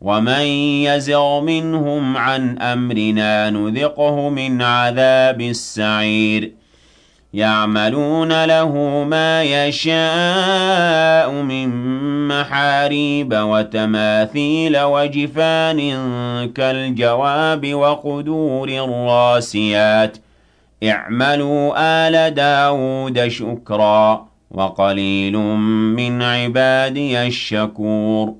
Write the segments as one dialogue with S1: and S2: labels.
S1: وَمَن يَزِغْ مِنْهُمْ عَنْ أَمْرِنَا نُذِقْهُ مِنْ عَذَابِ السَّعِيرِ يَعْمَلُونَ لَهُ مَا يَشَاءُ مِن مَّحَارِيبَ وَتَمَاثِيلَ وَجِفَانٍ كَالْجَوَابِ وَقُدُورٍ رَّاسِيَاتٍ ۚ اعْمَلُوا آلَ دَاوُودَ شُكْرًا ۚ وَقَلِيلٌ مِّنْ عِبَادِيَ الشَّكُورُ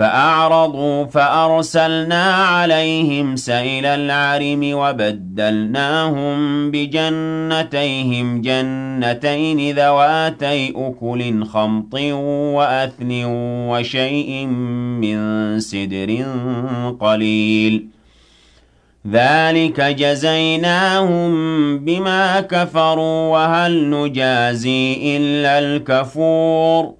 S1: فَأَعْرَضُوا فَأَرْسَلْنَا عَلَيْهِمْ سَيْلَ الْعَرِمِ وَبَدَّلْنَاهُم بِجَنَّتَيْهِمْ جَنَّتَيْنِ ذَوَاتَيْ أُكُلٍ خَمْطٍ وَأَثْلٍ وَشَيْءٍ مِّن سِدْرٍ قَلِيلٍ. ذَٰلِكَ جَزَيْنَاهُم بِمَا كَفَرُوا ۖ وَهَلْ نُجَازِي إِلَّا الْكَفُورَ.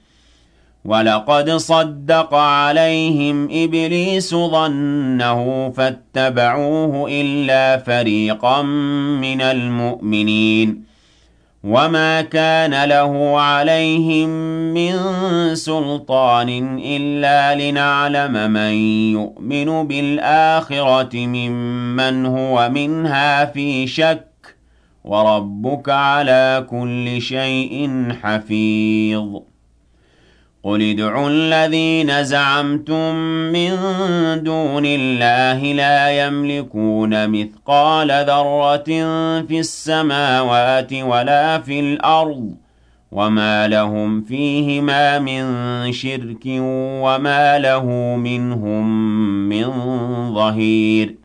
S1: وَلَقَدْ صَدَّقَ عَلَيْهِمْ إِبْلِيسُ ظَنَّهُ فَاتَّبَعُوهُ إِلَّا فَرِيقًا مِّنَ الْمُؤْمِنِينَ. وَمَا كَانَ لَهُ عَلَيْهِم مِّن سُلْطَانٍ إِلَّا لِنَعْلَمَ مَن يُؤْمِنُ بِالْآخِرَةِ مِمَّنْ هُوَ مِنْهَا فِي شَكٍّ. وَرَبُّكَ عَلَىٰ كُلِّ شَيْءٍ حَفِيظٌ. قُلِ ادْعُوا الَّذِينَ زَعَمْتُم مِّن دُونِ اللَّهِ لَا يَمْلِكُونَ مِثْقَالَ ذَرَّةٍ فِي السَّمَاوَاتِ وَلَا فِي الْأَرْضِ وَمَا لَهُمْ فِيهِمَا مِن شِرْكٍ وَمَا لَهُ مِنْهُم مِّن ظَهِيرٍ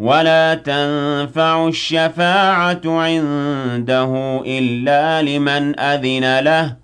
S1: وَلَا تَنفَعُ الشَّفَاعَةُ عِندَهُ إِلَّا لِمَنْ أَذِنَ لَهُ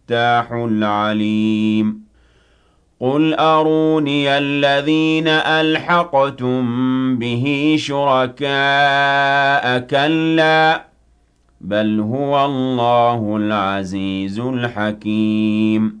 S1: الفتاح العليم. قل أروني الذين ألحقتم به شركاء كلا بل هو الله العزيز الحكيم.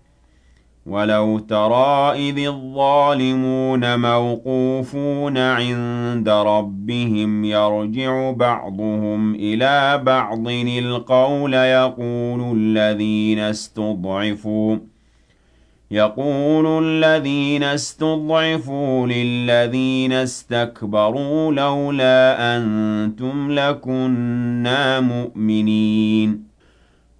S1: وَلَوْ تَرَىٰ إِذِ الظَّالِمُونَ مَوْقُوفُونَ عِندَ رَبِّهِمْ يَرْجِعُ بَعْضُهُمْ إِلَىٰ بَعْضٍ الْقَوْلَ يَقُولُ الَّذِينَ اسْتُضْعِفُوا يَقُولُ الَّذِينَ اسْتُضْعِفُوا لِلَّذِينَ اسْتَكْبَرُوا لَوْلَا أَنتُمْ لَكُنَّا مُؤْمِنِينَ.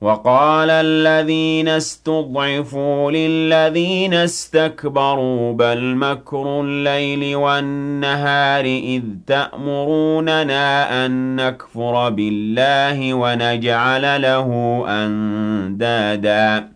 S1: وَقَالَ الَّذِينَ اسْتُضْعِفُوا لِلَّذِينَ اسْتَكْبَرُوا بَلْ مَكْرُ اللَّيْلِ وَالنَّهَارِ إِذْ تَأْمُرُونَنَا أَن نَّكْفُرَ بِاللَّهِ وَنَجْعَلَ لَهُ أَندَادًا.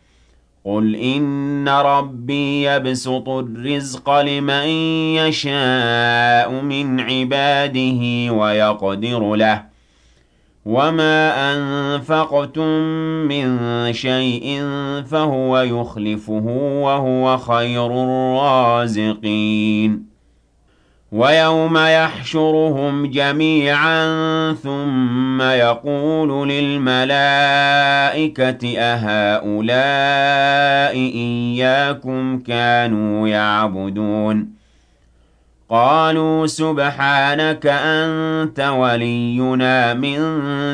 S1: قُلْ إِنَّ رَبِّي يَبْسُطُ الرِّزْقَ لِمَن يَشَاءُ مِنْ عِبَادِهِ وَيَقْدِرُ لَهُ وَمَا أَنفَقْتُم مِّن شَيْءٍ فَهُوَ يُخْلِفُهُ وَهُوَ خَيْرُ الرَّازِقِينَ وَيَوْمَ يَحْشُرُهُمْ جَمِيعًا ثُمَّ يَقُولُ لِلْمَلَائِكَةِ أَهَٰؤُلَاءِ إِيَّاكُمْ كَانُوا يَعْبُدُونَ؟ قَالُوا سُبْحَانَكَ أَنتَ وَلِيُّنَا مِن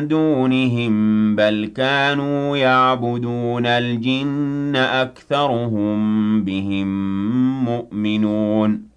S1: دُونِهِم ۖ بَلْ كَانُوا يَعْبُدُونَ الْجِنَّ ۖ أَكْثَرُهُم بِهِم مُّؤْمِنُونَ.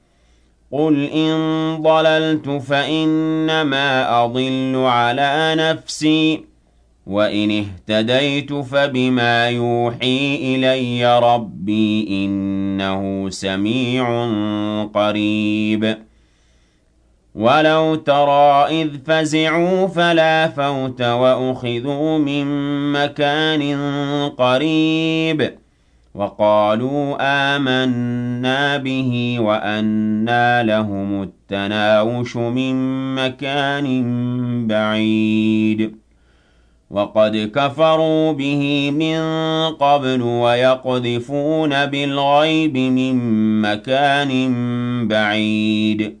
S1: قُلْ إِن ضَلَلْتُ فَإِنَّمَا أَضِلُّ عَلَىٰ نَفْسِي ۖ وَإِنِ اهْتَدَيْتُ فَبِمَا يُوحِي إِلَيَّ رَبِّي ۚ إِنَّهُ سَمِيعٌ قَرِيبٌ وَلَوْ تَرَىٰ إِذْ فَزِعُوا فَلَا فَوْتَ وَأُخِذُوا مِن مَّكَانٍ قَرِيبٍ وقالوا آمنا به وأنى لهم التناوش من مكان بعيد. وقد كفروا به من قبل ويقذفون بالغيب من مكان بعيد.